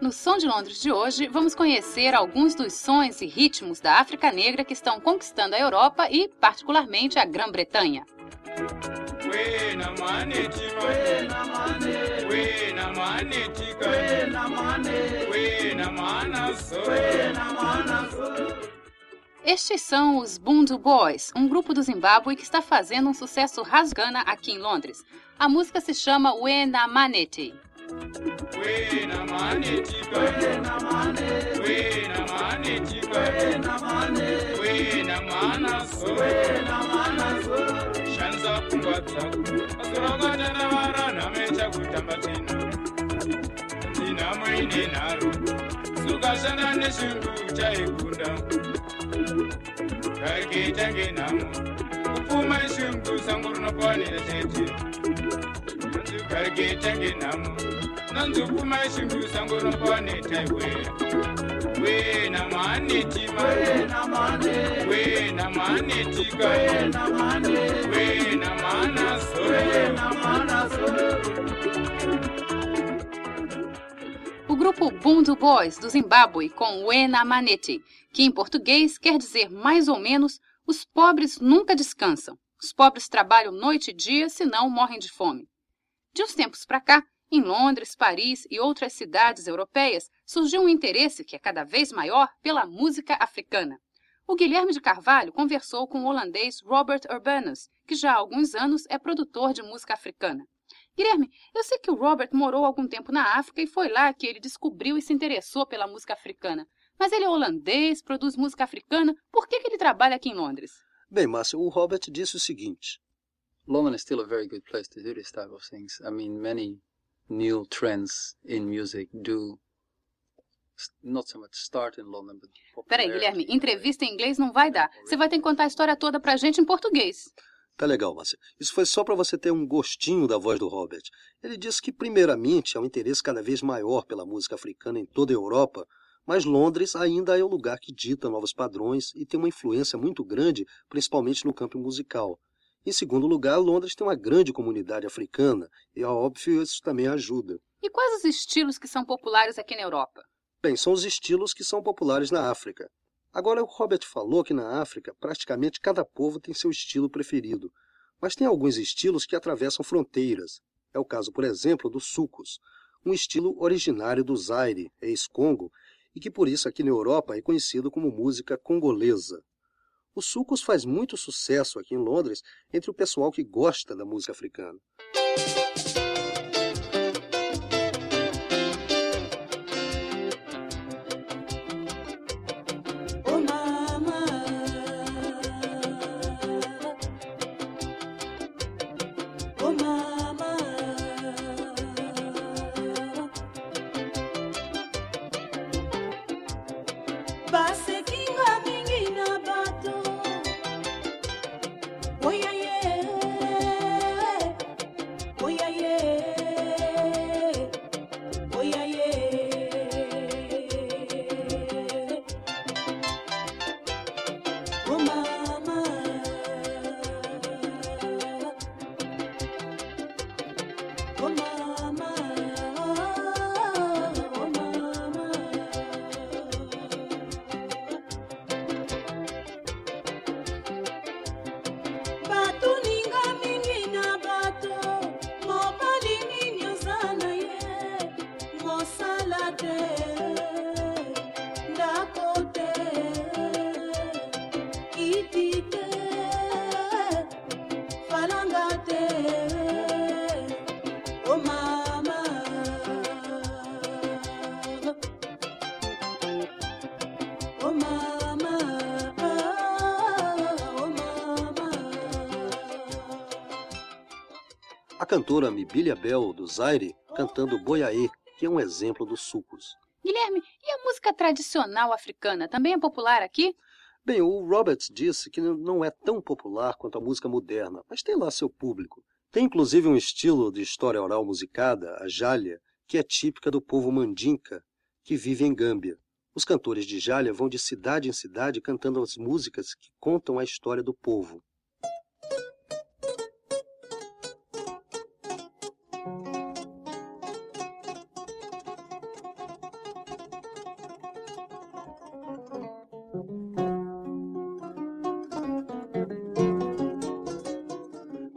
No Som de Londres de hoje, vamos conhecer alguns dos sons e ritmos da África Negra que estão conquistando a Europa e, particularmente, a Grã-Bretanha. Estes são os Bundu Boys, um grupo do Zimbábue que está fazendo um sucesso rasgana aqui em Londres. A música se chama Wena Maneti. Wena manetika Wena mane Wena manetika Wena mane Wena manaso Wena manaso Shanza pungwa tsaku Asuraga jana vara namecha kutamba tena Tina mwaine naro ukasanga nechundu chaikunda. Kaikaita ngenhamo kupfuma shungu sango rinokwanira chete. Nonzi kaikaita ngenhamo nonzi kupfuma shungu sango rinokwaneta iweya wena mahanetima wena mahanetika wena mahanasore grupo Bundu Boys do Zimbábue com Wena Manete, que em português quer dizer mais ou menos os pobres nunca descansam. Os pobres trabalham noite e dia, senão morrem de fome. De uns tempos para cá, em Londres, Paris e outras cidades europeias, surgiu um interesse que é cada vez maior pela música africana. O Guilherme de Carvalho conversou com o holandês Robert Urbanus, que já há alguns anos é produtor de música africana. Guilherme, eu sei que o Robert morou algum tempo na África e foi lá que ele descobriu e se interessou pela música africana. Mas ele é holandês, produz música africana, por que, que ele trabalha aqui em Londres? Bem, Márcio, o Robert disse o seguinte: London is still a very good place to do this type of things. I mean, many new trends in music do not so much start in London, but Peraí, Guilherme, entrevista em inglês não vai dar. Você vai ter que contar a história toda pra gente em português. Tá legal, Márcia. Isso foi só para você ter um gostinho da voz do Robert. Ele disse que, primeiramente, há um interesse cada vez maior pela música africana em toda a Europa, mas Londres ainda é o lugar que dita novos padrões e tem uma influência muito grande, principalmente no campo musical. Em segundo lugar, Londres tem uma grande comunidade africana e, é óbvio, isso também ajuda. E quais os estilos que são populares aqui na Europa? Bem, são os estilos que são populares na África. Agora, o Robert falou que na África, praticamente cada povo tem seu estilo preferido, mas tem alguns estilos que atravessam fronteiras. É o caso, por exemplo, do sucos, um estilo originário do Zaire, ex-Congo, e que por isso aqui na Europa é conhecido como música congolesa. O Sucos faz muito sucesso aqui em Londres entre o pessoal que gosta da música africana. A cantora Mibilia Bell, do Zaire, cantando Boiaê, que é um exemplo dos sucos. Guilherme, e a música tradicional africana também é popular aqui? Bem, o Roberts disse que não é tão popular quanto a música moderna, mas tem lá seu público. Tem inclusive um estilo de história oral musicada, a Jália, que é típica do povo mandinka, que vive em Gâmbia. Os cantores de Jália vão de cidade em cidade cantando as músicas que contam a história do povo.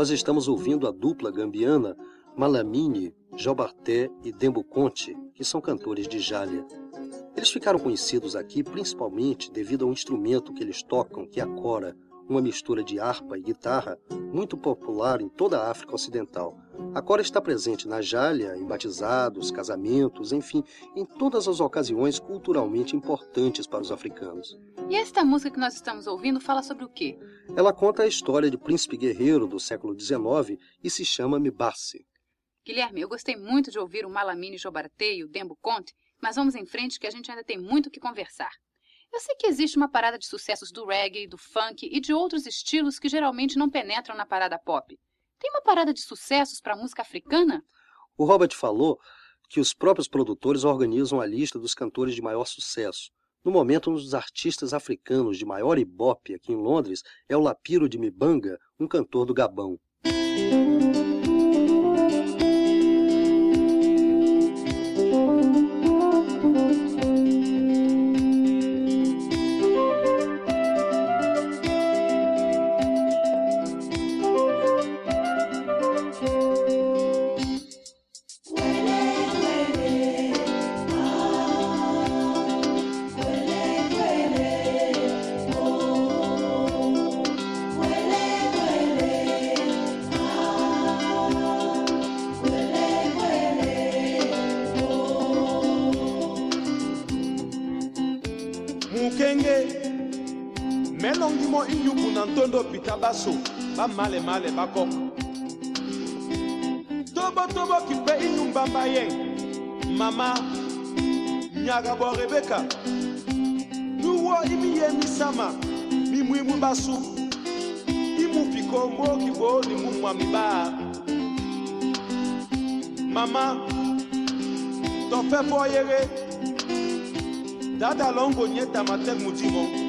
Nós estamos ouvindo a dupla gambiana Malamine, Jobarté e Dembo Conte, que são cantores de Jália. Eles ficaram conhecidos aqui principalmente devido ao instrumento que eles tocam, que é a cora, uma mistura de harpa e guitarra muito popular em toda a África Ocidental. A cora está presente na Jália, em batizados, casamentos, enfim, em todas as ocasiões culturalmente importantes para os africanos. E esta música que nós estamos ouvindo fala sobre o quê? Ela conta a história de príncipe guerreiro do século XIX e se chama Mibassi. Guilherme, eu gostei muito de ouvir o Malamine Jobartei e o Dembo Conte, mas vamos em frente que a gente ainda tem muito o que conversar. Eu sei que existe uma parada de sucessos do reggae, do funk e de outros estilos que geralmente não penetram na parada pop. Tem uma parada de sucessos para música africana? O Robert falou que os próprios produtores organizam a lista dos cantores de maior sucesso. No momento, um dos artistas africanos de maior ibope aqui em Londres é o Lapiro de Mibanga, um cantor do Gabão. na ntondo pita baso bamalemale bakoko tobotoboki mpe inyumbamba ye. Mama nyaga bo rebeka nuwo imiyemisama mimuimu basu. Imupikomboki bo ni mumwami ba. Mama tɔfɛ fɔ yere. Dada lɔngo nye tamatɛ mudimɔ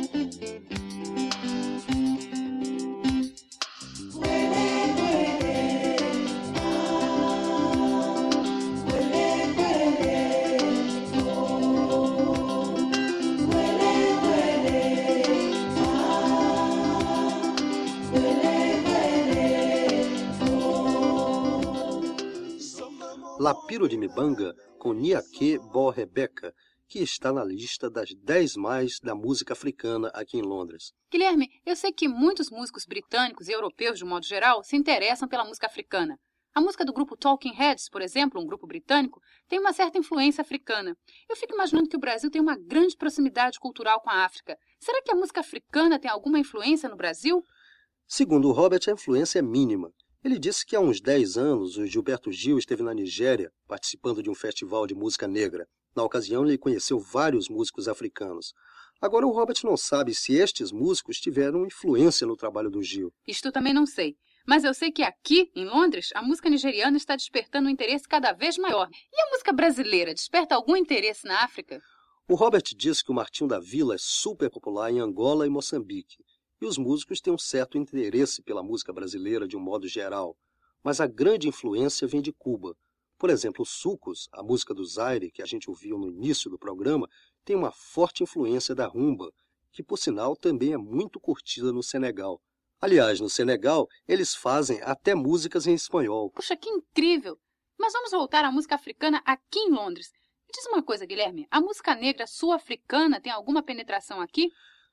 Lapiro de Mibanga com Niake Bo Rebeca, que está na lista das 10 mais da música africana aqui em Londres. Guilherme, eu sei que muitos músicos britânicos e europeus, de modo geral, se interessam pela música africana. A música do grupo Talking Heads, por exemplo, um grupo britânico, tem uma certa influência africana. Eu fico imaginando que o Brasil tem uma grande proximidade cultural com a África. Será que a música africana tem alguma influência no Brasil? Segundo o Robert, a influência é mínima. Ele disse que há uns 10 anos o Gilberto Gil esteve na Nigéria participando de um festival de música negra. Na ocasião, ele conheceu vários músicos africanos. Agora, o Robert não sabe se estes músicos tiveram influência no trabalho do Gil. Isto também não sei. Mas eu sei que aqui, em Londres, a música nigeriana está despertando um interesse cada vez maior. E a música brasileira desperta algum interesse na África? O Robert disse que o Martinho da Vila é super popular em Angola e Moçambique e os músicos têm um certo interesse pela música brasileira de um modo geral, mas a grande influência vem de Cuba. Por exemplo, Sucos, a música do Zaire, que a gente ouviu no início do programa, tem uma forte influência da rumba, que por sinal também é muito curtida no Senegal. Aliás, no Senegal, eles fazem até músicas em espanhol. Puxa, que incrível! Mas vamos voltar à música africana aqui em Londres. Me diz uma coisa, Guilherme, a música negra sul-africana tem alguma penetração aqui?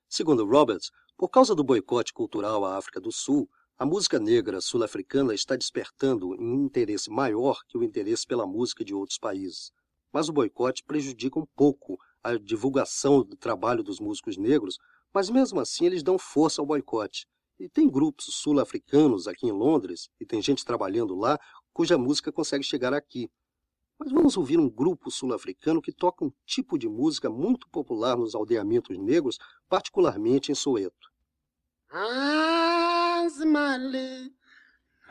Segundo Roberts, por causa do boicote cultural à África do Sul, a música negra sul-africana está despertando um interesse maior que o interesse pela música de outros países. Mas o boicote prejudica um pouco a divulgação do trabalho dos músicos negros, mas mesmo assim eles dão força ao boicote. E tem grupos sul-africanos aqui em Londres, e tem gente trabalhando lá, cuja música consegue chegar aqui. Mas vamos ouvir um grupo sul-africano que toca um tipo de música muito popular nos aldeamentos negros, particularmente em Soweto. Hansi mali,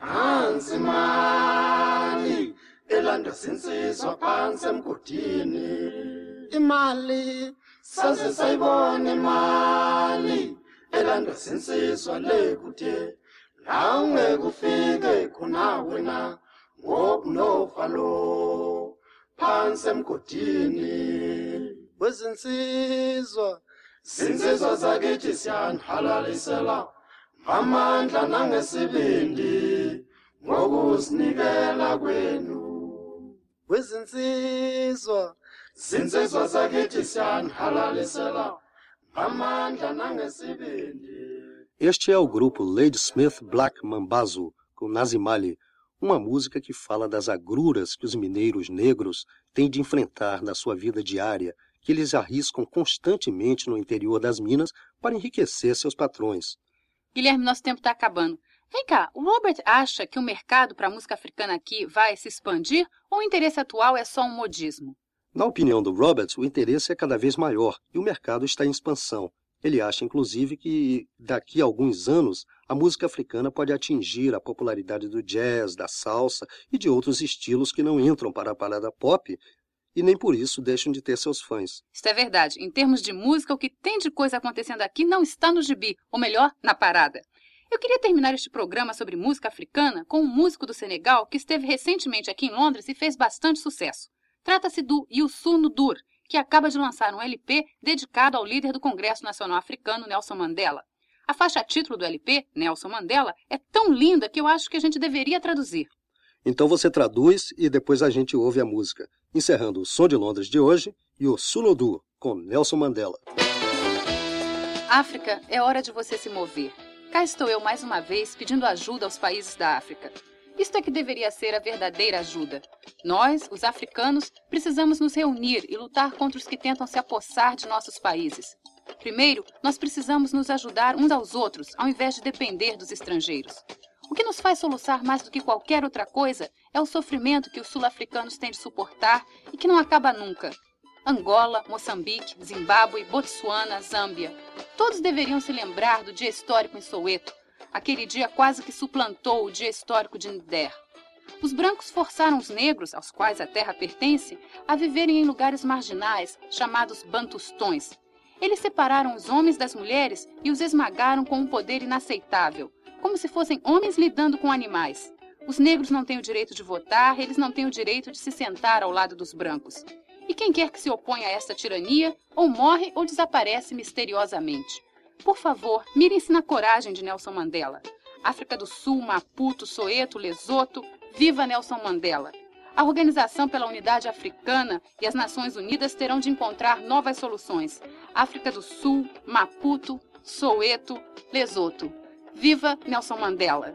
hansi mali, elanda sinsizwa phansi emgodini. Imali, saze sayibona imali, elanda sinsizwa le kude. La ungeke ufike khona wena, ngokunovalo, phansi emgodini. Wezinsizwa, zakithi ngamandla nangesibindi ukuzinikela kwenu. Zinsizwa zakithi ngamandla nangesibindi. Este é o grupo Ladysmith Black Mambazo, com Nazimali, uma música que fala das agruras que os mineiros negros têm de enfrentar na sua vida diária, que eles arriscam constantemente no interior das minas para enriquecer seus patrões. Guilherme, nosso tempo está acabando. Vem cá, o Robert acha que o mercado para a música africana aqui vai se expandir ou o interesse atual é só um modismo? Na opinião do Roberts, o interesse é cada vez maior e o mercado está em expansão. Ele acha, inclusive, que daqui a alguns anos a música africana pode atingir a popularidade do jazz, da salsa e de outros estilos que não entram para a parada pop e nem por isso deixam de ter seus fãs. Isso é verdade. Em termos de música, o que tem de coisa acontecendo aqui não está no gibi, ou melhor, na parada. Eu queria terminar este programa sobre música africana com um músico do Senegal que esteve recentemente aqui em Londres e fez bastante sucesso. Trata-se do Youssou N'Dour, que acaba de lançar um LP dedicado ao líder do Congresso Nacional Africano, Nelson Mandela. A faixa título do LP, Nelson Mandela, é tão linda que eu acho que a gente deveria traduzir. Então você traduz e depois a gente ouve a música, encerrando o Som de Londres de hoje e o Sunodu com Nelson Mandela. África, é hora de você se mover. Cá estou eu mais uma vez pedindo ajuda aos países da África. Isto é que deveria ser a verdadeira ajuda. Nós, os africanos, precisamos nos reunir e lutar contra os que tentam se apossar de nossos países. Primeiro, nós precisamos nos ajudar uns aos outros, ao invés de depender dos estrangeiros. O que nos faz soluçar mais do que qualquer outra coisa é o sofrimento que os sul-africanos têm de suportar e que não acaba nunca. Angola, Moçambique, Zimbábue, Botsuana, Zâmbia. Todos deveriam se lembrar do dia histórico em Soweto, aquele dia quase que suplantou o dia histórico de Nder. Os brancos forçaram os negros, aos quais a terra pertence, a viverem em lugares marginais, chamados bantustões. Eles separaram os homens das mulheres e os esmagaram com um poder inaceitável, como se fossem homens lidando com animais. Os negros não têm o direito de votar, eles não têm o direito de se sentar ao lado dos brancos. E quem quer que se oponha a esta tirania, ou morre ou desaparece misteriosamente. Por favor, mirem-se na coragem de Nelson Mandela. África do Sul, Maputo, Soeto, Lesoto, viva Nelson Mandela! A Organização pela Unidade Africana e as Nações Unidas terão de encontrar novas soluções. África do Sul, Maputo, Soweto, Lesoto. Viva Nelson Mandela!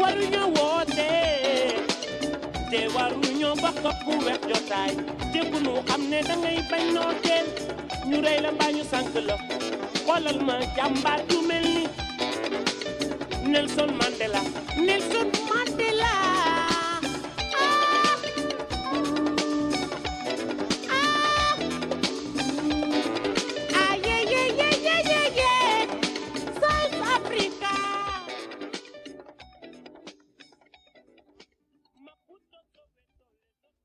waruñu woote te waruñu ba topp wet jotaay te ku nu xam ne dangay bañ noo teel ñu rey la mbaa sànk la xoolal ma jàmbaar ju mel Nelson Mandela. Nelson